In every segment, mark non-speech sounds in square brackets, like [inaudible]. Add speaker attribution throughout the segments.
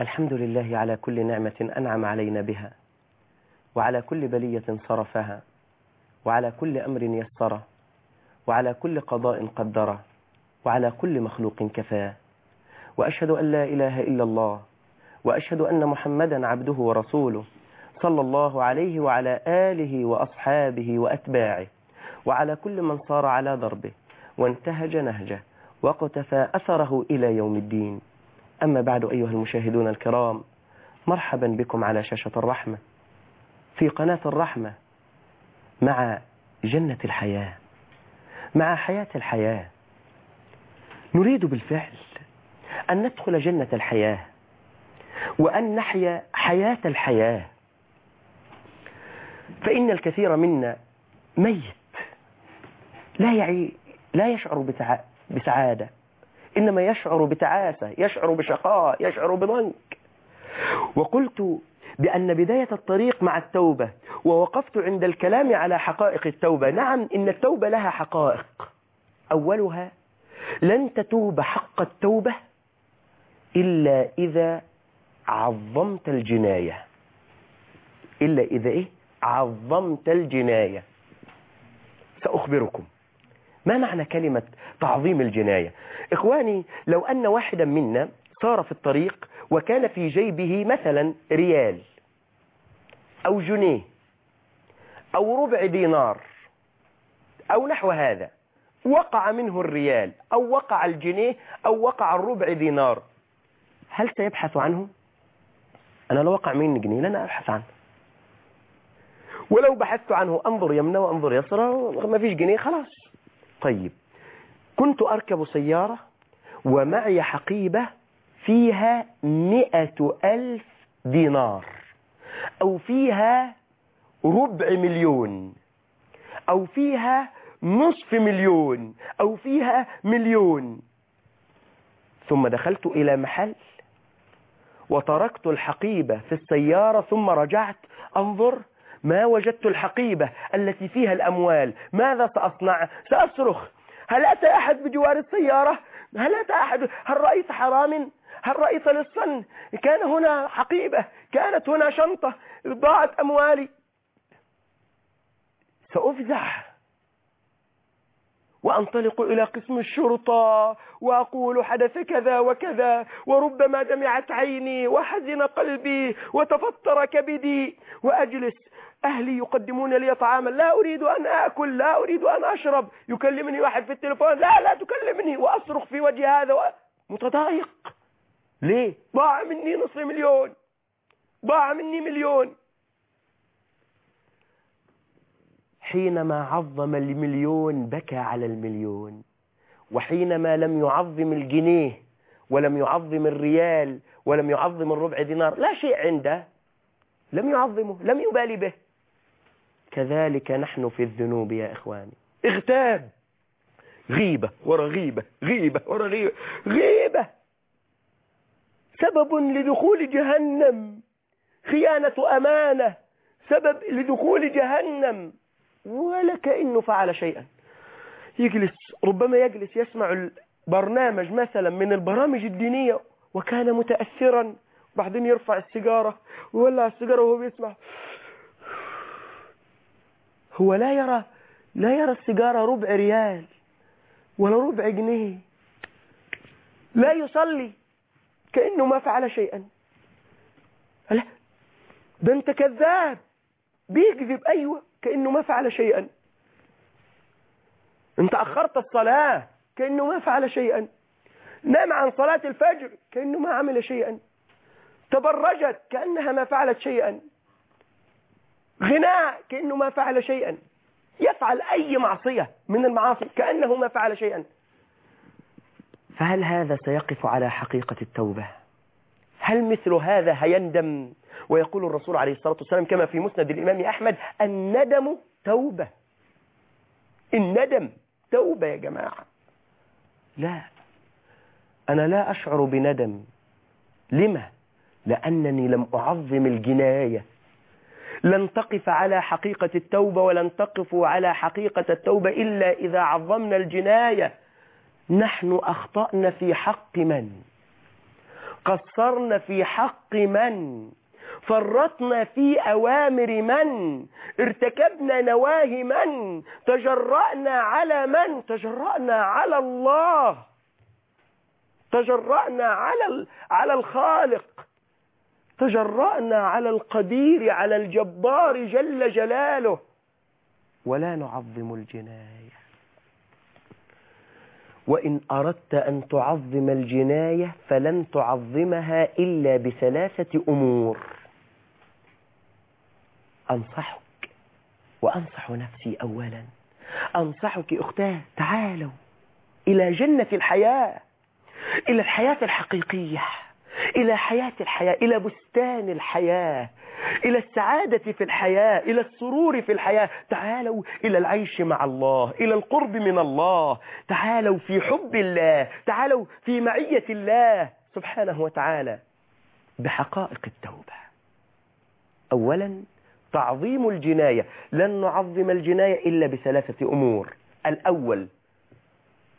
Speaker 1: الحمد لله على كل نعمة أنعم علينا بها وعلى كل بلية صرفها وعلى كل أمر يسره وعلى كل قضاء قدره وعلى كل مخلوق كفاه. وأشهد أن لا إله إلا الله وأشهد أن محمدا عبده ورسوله صلى الله عليه وعلى آله وأصحابه وأتباعه وعلى كل من صار على دربه وانتهج نهجه. وقتفى أثره إلى يوم الدين. أما بعد أيها المشاهدون الكرام مرحبا بكم على شاشة الرحمة. في قناة الرحمة مع جنة الحياة مع حياة الحياة. نريد بالفعل أن ندخل جنة الحياة وأن نحيا حياة الحياة. فإن الكثير منا ميت لا يعي لا يشعر. بسعادة. إنما يشعر بتعاسة يشعر بشقاء يشعر بضنك. وقلت بأن بداية الطريق مع التوبة ووقفت عند الكلام على حقائق التوبة. نعم إن التوبة لها حقائق. أولها لن تتوب حق التوبة إلا إذا عظمت الجناية. إلا إذا إيه؟ عظمت الجناية. سأخبركم. ما معنى كلمة تعظيم الجناية؟ إخواني لو أن واحدا منا صار في الطريق وكان في جيبه مثلا ريال أو جنيه أو ربع دينار أو نحو هذا وقع منه الريال أو وقع الجنيه أو وقع الربع دينار هل سيبحث عنه؟ أنا لو وقع مني جنيه لن أبحث عنه. ولو بحثت عنه أنظر يمنى وأنظر يسرى ما فيش جنيه خلاص. طيب. كنت أركب سيارة ومعي حقيبة فيها مئة ألف دينار أو فيها ربع مليون أو فيها نصف مليون أو فيها مليون. ثم دخلت إلى محل وتركت الحقيبة في السيارة ثم رجعت أنظر ما وجدت الحقيبة التي فيها الأموال؟ ماذا سأصنع؟ سأصرخ. هل أتى أحد بجوار السيارة؟ هل أتى أحد؟ هل رأيت حرام؟ هل رأيت لصا كان هنا حقيبة كانت هنا شنطة ضاعت أموالي. سأفزع. وأنطلق إلى قسم الشرطة وأقول حدث كذا وكذا وربما دمعت عيني وحزن قلبي وتفطر كبدي وأجلس. أهلي يقدمون لي طعاما لا أريد أن آكل لا أريد أن أشرب. يكلمني واحد في التليفون لا لا تكلمني. وأصرخ في وجه هذا و... متضايق. ليه؟ ضاع مني نصف مليون. ضاع مني مليون. حينما عظم المليون بكى على المليون وحينما لم يعظم الجنيه ولم يعظم الريال ولم يعظم الربع دينار لا شيء عنده. لم يعظمه لم يبالي به. كذلك نحن في الذنوب يا إخواني. اغتاب. غيبة ورا غيبة غيبة ورا غيبة غيبة. سبب لدخول جهنم. خيانة أمانة. سبب لدخول جهنم. ولا كأنه فعل شيئا. يجلس ربما يجلس يسمع البرنامج مثلا من البرامج الدينية وكان متأثرا. بعدين يرفع السيجارة ويولع السيجارة وهو بيسمع. هو لا يرى لا يرى السيجارة ربع ريال ولا ربع جنيه. لا يصلي كأنه ما فعل شيئا. لا ده أنت كذاب. بيكذب أيوه كأنه ما فعل شيئا. أنت أخرت الصلاة كأنه ما فعل شيئا. نام عن صلاة الفجر كأنه ما عمل شيئا. تبرجت كأنها ما فعلت شيئا. غناء كأنه ما فعل شيئا. يفعل أي معصية من المعاصي كأنه ما فعل شيئا. فهل هذا سيقف على حقيقة التوبة؟ هل مثل هذا هيندم؟ ويقول الرسول عليه الصلاة والسلام كما في مسند الإمام أحمد الندم توبة. الندم توبة يا جماعة. لا أنا لا أشعر بندم. لما؟ لأنني لم أعظم الجناية. لن تقف على حقيقة التوبة ولن تقفوا على حقيقة التوبة إلا إذا عظمنا الجناية. نحن أخطأنا في حق من؟ قصرنا في حق من؟ فرطنا في أوامر من؟ ارتكبنا نواهي من؟ تجرأنا على من؟ تجرأنا على الله. تجرأنا على على الخالق. تجرأنا على القدير على الجبار جل جلاله. ولا نعظم الجناية. وإن أردت أن تعظم الجناية فلن تعظمها إلا بثلاثة أمور. أنصحك وأنصح نفسي أولا. أنصحك أختاه تعالوا إلى جنة الحياة إلى الحياة الحقيقية. إلى حياة الحياة إلى بستان الحياة إلى السعادة في الحياة إلى السرور في الحياة. تعالوا إلى العيش مع الله إلى القرب من الله. تعالوا في حب الله تعالوا في معية الله. سبحانه وتعالى بحقائق التوبة. أولا تعظيم الجناية. لن نعظم الجناية إلا بثلاثة أمور. الأول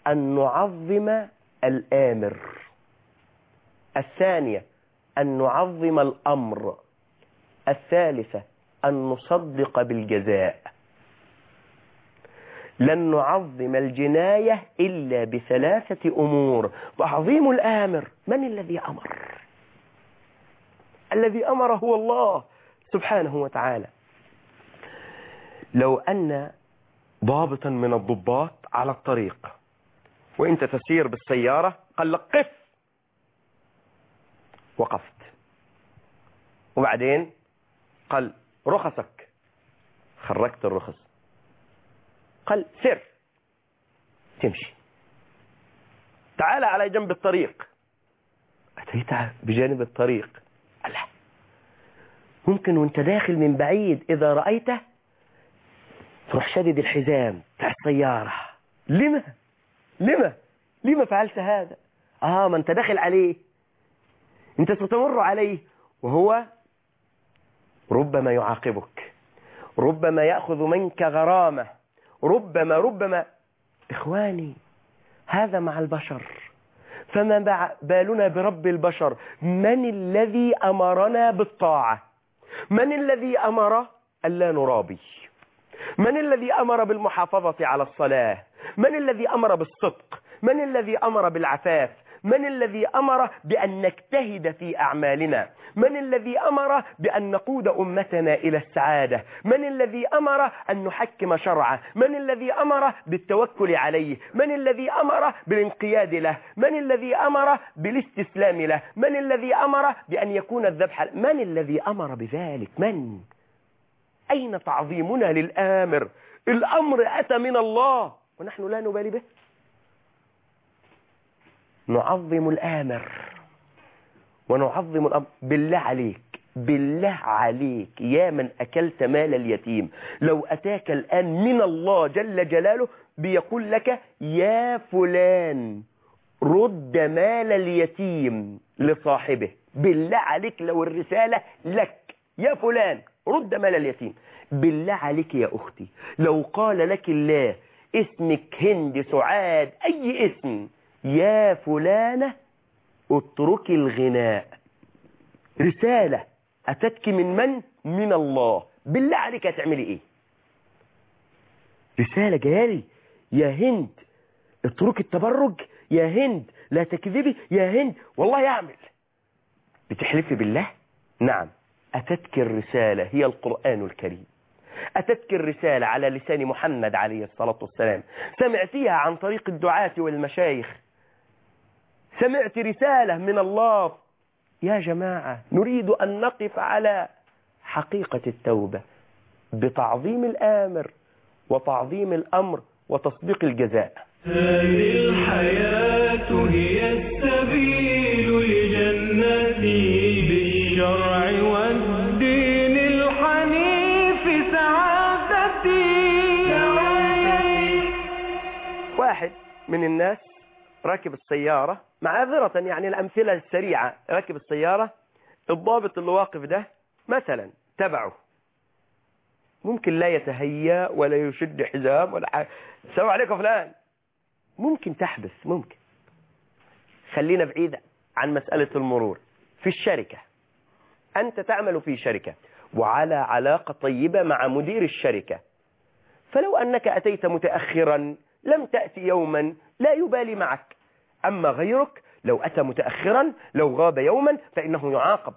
Speaker 1: أن نعظم الآمر. الثانية أن نعظم الأمر. الثالثة أن نصدق بالجزاء. لن نعظم الجناية إلا بثلاثة أمور. تعظيم الآمر من الذي أمر؟ الذي أمر هو الله سبحانه وتعالى. لو أن ضابطا من الضباط على الطريق وانت تسير بالسيارة قال لك قف. وقفت. وبعدين قال رخصك. خرجت الرخص. قال سر تمشي. تعال على جنب الطريق. أتيت بجانب الطريق. الله ممكن وأنت داخل من بعيد إذا رأيته تروح شدد الحزام بتاع السيارة. لما لما لما فعلت هذا؟ آه ما أنت داخل عليه. انت ستمر عليه وهو ربما يعاقبك ربما يأخذ منك غرامة ربما ربما. إخواني هذا مع البشر. فما بالنا برب البشر؟ من الذي أمرنا بالطاعة؟ من الذي أمر ألا نرابي؟ من الذي أمر بالمحافظة على الصلاة؟ من الذي أمر بالصدق؟ من الذي أمر بالعفاف؟ من الذي أمر بأن نجتهد في أعمالنا؟ من الذي أمر بأن نقود أمتنا إلى السعادة؟ من الذي أمر أن نحكم شرعه؟ من الذي أمر بالتوكل عليه؟ من الذي أمر بالانقياد له؟ من الذي أمر بالاستسلام له؟ من الذي أمر بأن يكون الذبح من الذي أمر بذلك؟ من؟ أين تعظيمنا للآمر؟ الأمر أتى من الله ونحن لا نبالي به؟ نعظم الآمر ونعظم الأمر. بالله عليك بالله عليك يا من أكلت مال اليتيم. لو أتاك الآن من الله جل جلاله بيقول لك يا فلان رد مال اليتيم لصاحبه. بالله عليك لو الرسالة لك. يا فلان رد مال اليتيم. بالله عليك يا أختي لو قال لك الله اسمك هند سعاد أي اسم يا فلانة اتركي الغناء. رسالة أتتك من من؟ من الله. بالله عليك هتعملي إيه؟ رسالة جايالي يا هند اتركي التبرج. يا هند لا تكذبي. يا هند والله يعمل بتحلفي بالله؟ نعم. أتتك الرسالة هي القرآن الكريم. أتتك الرسالة على لسان محمد عليه الصلاة والسلام. سمعتيها عن طريق الدعاة والمشايخ. سمعت رسالة من الله. يا جماعة نريد أن نقف على حقيقة التوبة بتعظيم الآمر وتعظيم الأمر وتصديق الجزاء.
Speaker 2: هذه الحياة هي السبيل لجنتي بالشرع والدين الحنيف سعادتي.
Speaker 1: واحد من الناس راكب السيارة معذرة يعني الأمثلة السريعة راكب السيارة الضابط اللي واقف ده مثلا تبعه. ممكن لا يتهيأ ولا يشد حزام ولا حاجة السلام عليكم فلان. ممكن تحدث ممكن. خلينا بعيد عن مسألة المرور. في الشركة أنت تعمل في شركة وعلى علاقة طيبة مع مدير الشركة. فلو أنك أتيت متأخرا لم تأتي يوما لا يبالي معك. أما غيرك لو أتى متأخرا لو غاب يوما فإنه يعاقب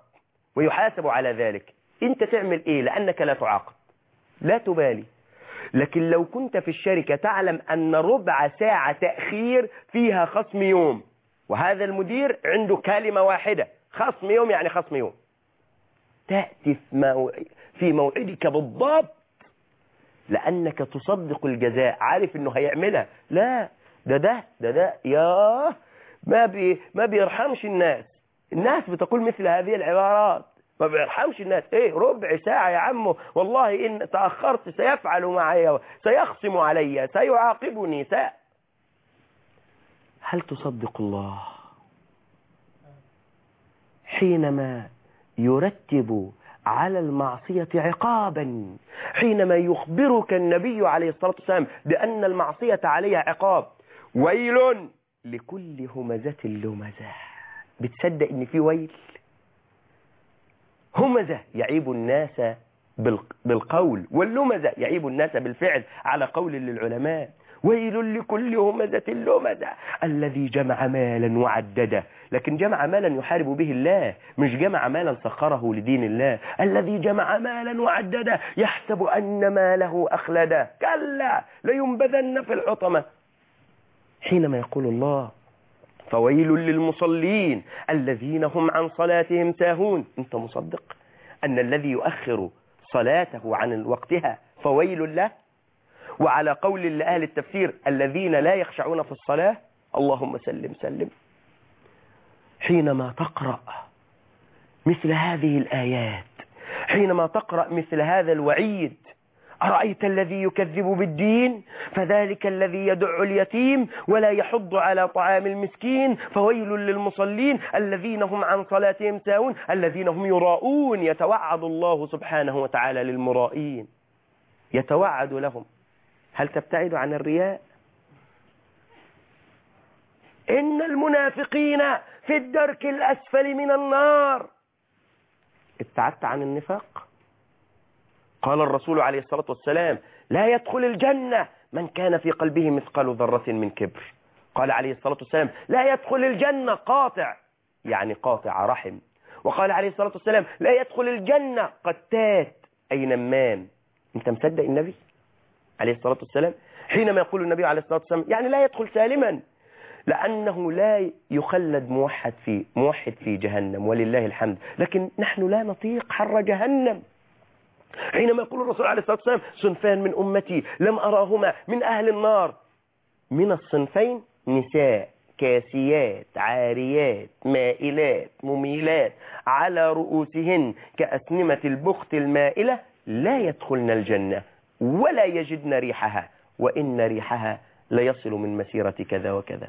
Speaker 1: ويحاسب على ذلك. أنت تعمل إيه؟ لأنك لا تعاقب. لا تبالي. لكن لو كنت في الشركة تعلم أن ربع ساعة تأخير فيها خصم يوم. وهذا المدير عنده كلمة واحدة. خصم يوم يعني خصم يوم. تأتي في موعدك بالضبط. لأنك تصدق الجزاء. عارف أنه هيعملها. لا. ده ده ده ده ياه ما بي ما بيرحمش الناس. الناس بتقول مثل هذه العبارات. ما بيرحمش الناس. إيه ربع ساعة يا عمو والله إن تأخرت سيفعل معي سيخصم علي سيعاقبني س... هل تصدق الله حينما يرتب على المعصية عقابا حينما يخبرك النبي عليه الصلاة والسلام بأن المعصية عليها عقاب؟ ويل لكل همزة لمزة. بتصدق إن في ويل؟ همزة يعيب الناس بالقول واللمزة يعيب الناس بالفعل على قول للعلماء. ويل لكل همزة لمزة. الذي جمع مالا وعدده. لكن جمع مالا يحارب به الله مش جمع مالا سخره لدين الله. الذي جمع مالا وعدده يحسب أن ماله أخلده. كلا لينبذن في الحطمة. حينما يقول الله فويل للمصلين الذين هم عن صلاتهم ساهون. أنت مصدق أن الذي يؤخر صلاته عن وقتها فويل له؟ وعلى قول لأهل التفسير الذين لا يخشعون في الصلاة اللهم سلم سلم. حينما تقرأ مثل هذه الآيات حينما تقرأ مثل هذا الوعيد أرأيت الذي يكذب بالدين؟ فذلك الذي يدع اليتيم ولا يحض على طعام المسكين فويل للمصلين الذين هم عن صلاتهم ساهون الذين هم يراؤون يتوعد الله سبحانه وتعالى للمرائين. يتوعد لهم. هل تبتعد عن الرياء؟ إن المنافقين في الدرك الأسفل من النار. ابتعدت عن النفاق؟ قال الرسول عليه الصلاة والسلام لا يدخل الجنة من كان في قلبه مثقال ذرة من كبر. قال عليه الصلاة والسلام لا يدخل الجنة قاطع يعني قاطع رحم. وقال عليه الصلاة والسلام لا يدخل الجنة قتات أي نمام. أنت مصدق النبي عليه الصلاة والسلام؟ حينما يقول النبي عليه الصلاة والسلام يعني لا يدخل سالما. لأنه لا يخلد موحد في موحد في جهنم ولله الحمد. لكن نحن لا نطيق حر جهنم. حينما يقول الرسول عليه الصلاة والسلام صنفان من أمتي لم أراهما من أهل النار. من الصنفين نساء كاسيات عاريات مائلات مميلات على رؤوسهن كأسنمة البخت المائلة لا يدخلن الجنة ولا يجدن ريحها وإن ريحها ليصل من مسيرة كذا وكذا.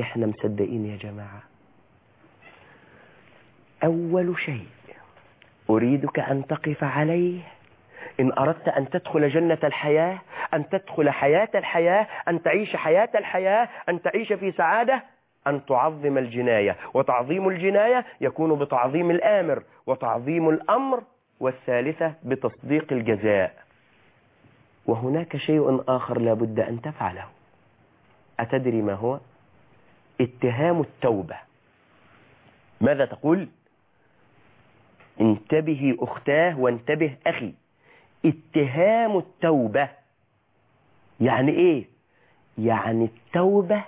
Speaker 1: إحنا مصدقين يا جماعة. أول شيء أريدك أن تقف عليه. إن أردت أن تدخل جنة الحياة أن تدخل حياة الحياة أن تعيش حياة الحياة أن تعيش في سعادة أن تعظم الجناية. وتعظيم الجناية يكون بتعظيم الآمر وتعظيم الأمر والثالثة بتصديق الجزاء. وهناك شيء آخر لا بد أن تفعله. أتدري ما هو؟ اتهام التوبة. ماذا تقول؟ انتبهي أختاه وانتبه أخي. اتهام التوبة. يعني إيه؟ يعني التوبة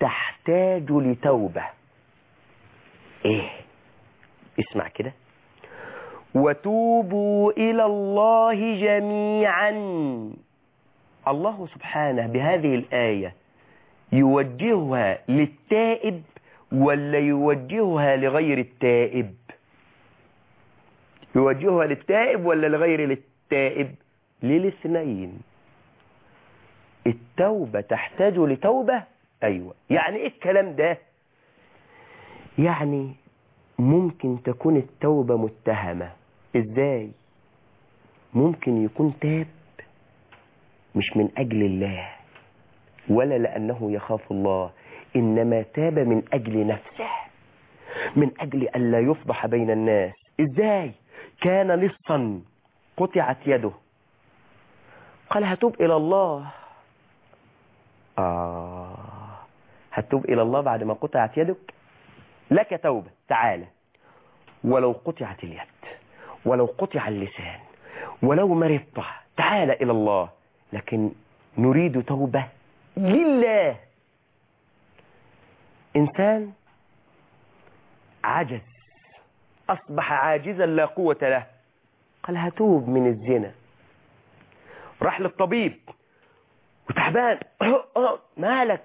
Speaker 1: تحتاج لتوبة. إيه؟ اسمع كده. وتوبوا إلى الله جميعا. الله سبحانه بهذه الآية يوجهها للتائب ولا يوجهها لغير التائب؟ يوجهها للتائب ولا لغير التائب للاثنين. التوبة تحتاج لتوبة؟ أيوة. يعني إيه الكلام ده؟ يعني ممكن تكون التوبة متهمة. إزاي؟ ممكن يكون تاب مش من أجل الله ولا لأنه يخاف الله إنما تاب من أجل نفسه من أجل ألا يفضح بين الناس. إزاي؟ كان لصا قطعت يده. قال هتوب إلى الله. آه هتوب إلى الله بعد ما قطعت يدك؟ لك توبة تعالى ولو قطعت اليد ولو قطع اللسان ولو مرضت تعالى إلى الله لكن نريد توبة لله. إنسان عجز أصبح عاجزا لا قوة له. قال هتوب من الزنا. راح للطبيب. وتعبان. [coughs] مالك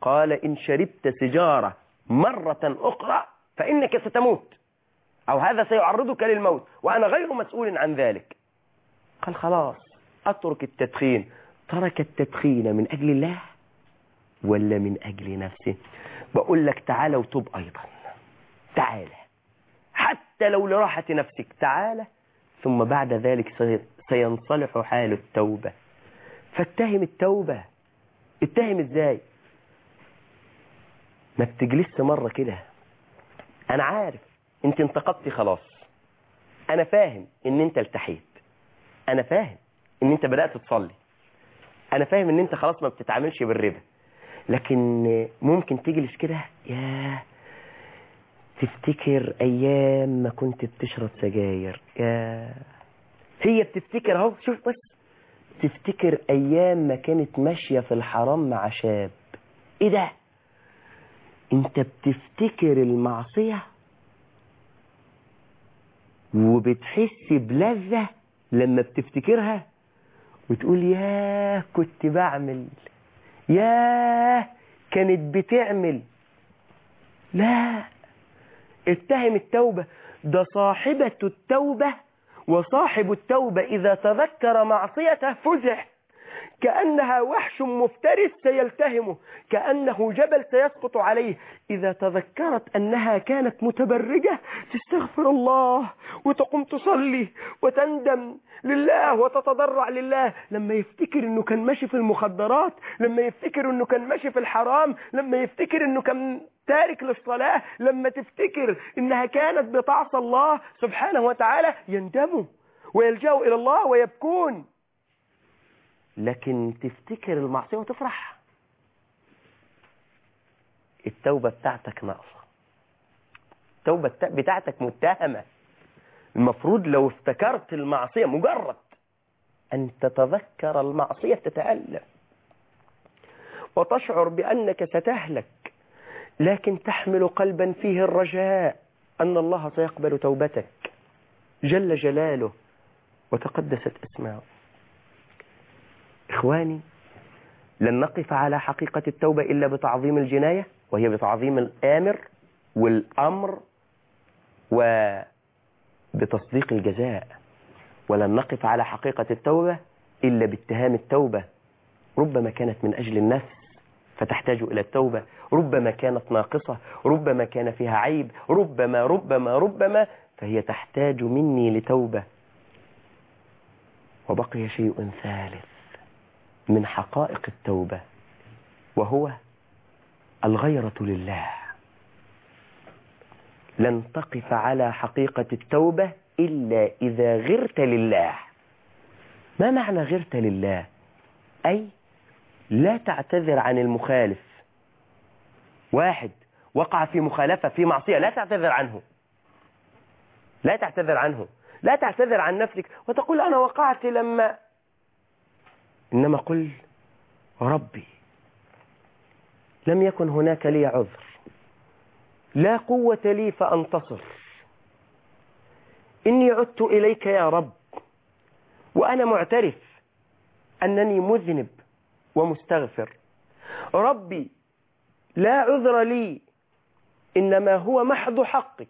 Speaker 1: قال إن شربت سجارة مرة أخرى فإنك ستموت. أو هذا سيعرضك للموت. وأنا غير مسؤول عن ذلك. قال خلاص أترك التدخين. ترك التدخين من أجل الله ولا من أجل نفسه؟ بقول لك تعالى وتوب أيضا. تعالى حتى لو لراحة نفسك. تعالى ثم بعد ذلك سينصلح حال التوبة. فاتهم التوبة. اتهم إزاي؟ ما بتجلس مرة كده. أنا عارف أنت انتقدتي خلاص. أنا فاهم إن أنت التحيت. أنا فاهم إن أنت بدأت تصلي. أنا فاهم إن أنت خلاص ما بتتعاملش بالربا. لكن ممكن تجلس كده؟ يا تفتكر أيام ما كنت بتشرب سجاير؟ يا. هي بتفتكر أهو شوف بس. تفتكر أيام ما كانت ماشية في الحرام مع شاب. إيه ده؟ أنت بتفتكر المعصية؟ وبتحس بلذة لما بتفتكرها؟ وتقول ياه كنت بعمل. ياه كانت بتعمل. لا. اتهم التوبة. ده صاحبة التوبة وصاحب التوبة إذا تذكر معصيته فزع. كأنها وحش مفترس سيلتهمه كأنه جبل سيسقط عليه. إذا تذكرت أنها كانت متبرجة تستغفر الله وتقوم تصلي وتندم لله وتتضرع لله. لما يفتكر أنه كان ماشي في المخدرات لما يفتكر أنه كان ماشي في الحرام لما يفتكر أنه كان تارك للصلاة لما تفتكر أنها كانت بتعصى الله سبحانه وتعالى يندموا ويلجأوا إلى الله ويبكون. لكن تفتكر المعصية وتفرح. التوبة بتاعتك ناقصة. التوبة بتاعتك متهمة. المفروض لو افتكرت المعصية مجرد أن تتذكر المعصية تتألم وتشعر بأنك ستهلك لكن تحمل قلبا فيه الرجاء أن الله سيقبل توبتك جل جلاله وتقدست اسماؤه إخواني لن نقف على حقيقة التوبة إلا بتعظيم الجناية وهي بتعظيم الآمر والأمر وبتصديق الجزاء. ولن نقف على حقيقة التوبة إلا باتهام التوبة ربما كانت من أجل النفس فتحتاج إلى التوبة. ربما كانت ناقصة ربما كان فيها عيب ربما ربما ربما فهي تحتاج مني لتوبة. وبقي شيء ثالث من حقائق التوبة وهو الغيرة لله. لن تقف على حقيقة التوبة إلا إذا غرت لله. ما معنى غرت لله؟ أي لا تعتذر عن المخالف. واحد وقع في مخالفة في معصية لا تعتذر عنه. لا تعتذر عنه. لا تعتذر عن نفسك وتقول أنا وقعت لما. إنما قل ربي لم يكن هناك لي عذر. لا قوة لي فأنتصر. إني عدت إليك يا رب وأنا معترف أنني مذنب. ومستغفر. ربي لا عذر لي إنما هو محض حقك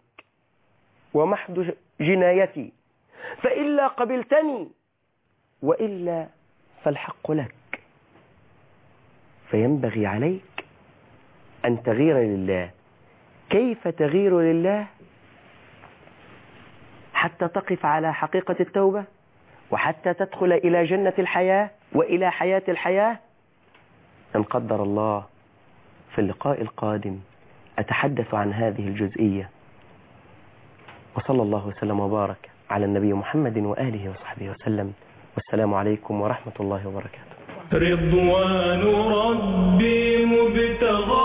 Speaker 1: ومحض جنايتي. فإلا قبلتني وإلا فالحق لك. فينبغي عليك أن تغير لله. كيف تغير لله؟ حتى تقف على حقيقة التوبة وحتى تدخل إلى جنة الحياة وإلى حياة الحياة إن قدر الله في اللقاء القادم أتحدث عن هذه الجزئية؟ وصلى الله وسلم وبارك على النبي محمد وآله وصحبه وسلم. والسلام عليكم ورحمة الله وبركاته.
Speaker 2: رضوان ربي مبتغاي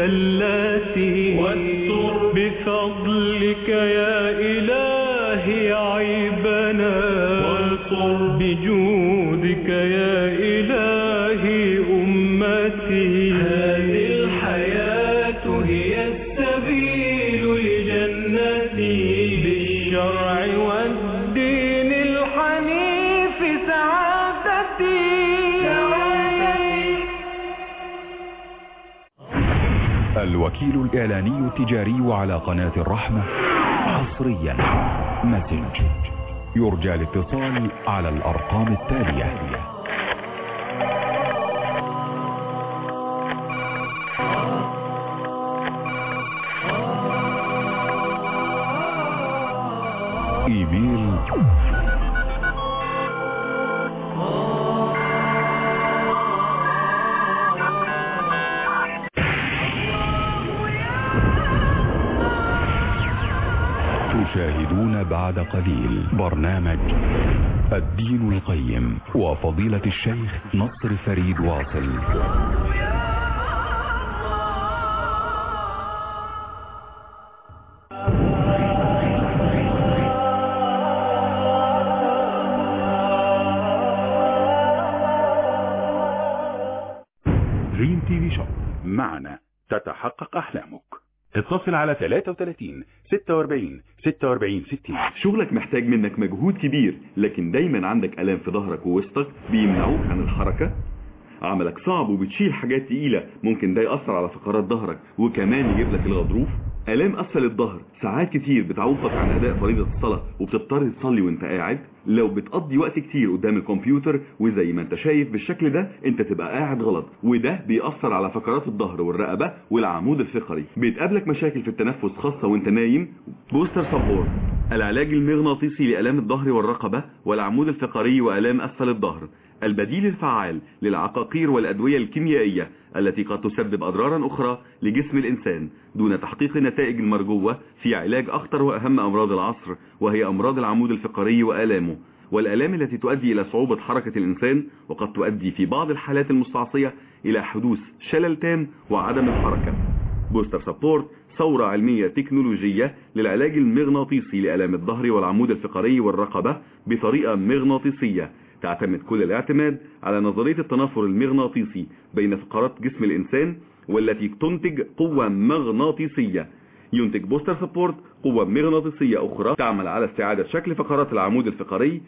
Speaker 2: زلاتي واستر بفضلك يا
Speaker 3: الوكيل الإعلاني التجاري على قناة الرحمة حصريا. مسج يرجى الاتصال على الأرقام التالية. قليل. برنامج الدين القيم وفضيلة الشيخ نصر فريد واصل.
Speaker 4: دريم تي في شوب معنا. تتحقق أحلامك. اتصل على 33 46 46 60
Speaker 5: شغلك محتاج منك مجهود كبير لكن دايما عندك ألام في ظهرك ووسطك بيمنعوك عن الحركة. عملك صعب وبتشيل حاجات تقيلة ممكن ده يأثر على فقرات ظهرك وكمان يجيب لك الغضروف. آلام أسفل الظهر ساعات كتير بتعوقك عن أداء فريضة الصلاة وبتضطر تصلي وأنت قاعد. لو بتقضي وقت كتير قدام الكمبيوتر وزي ما انت شايف بالشكل ده انت تبقى قاعد غلط. وده بيأثر على فقرات الظهر والرقبة والعمود الفقري. بيتقابلك مشاكل في التنفس خاصة وانت نايم. بوستر سبورت. العلاج المغناطيسي لآلام الظهر والرقبة والعمود الفقري وآلام أسفل الظهر. البديل الفعال للعقاقير والأدوية الكيميائية التي قد تسبب أضرارا أخرى لجسم الإنسان دون تحقيق النتائج المرجوة في علاج أخطر وأهم أمراض العصر وهي أمراض العمود الفقري وآلامه. والآلام التي تؤدي إلى صعوبة حركة الإنسان وقد تؤدي في بعض الحالات المستعصية إلى حدوث شلل تام وعدم الحركة. بوستر سبورت ثورة علمية تكنولوجية للعلاج المغناطيسي لآلام الظهر والعمود الفقري والرقبة بطريقة مغناطيسية. تعتمد كل الاعتماد على نظرية التنافر المغناطيسي بين فقرات جسم الإنسان والتي تنتج قوة مغناطيسية. ينتج بوستر سبورت قوة مغناطيسية أخرى تعمل على استعادة شكل فقرات العمود الفقري.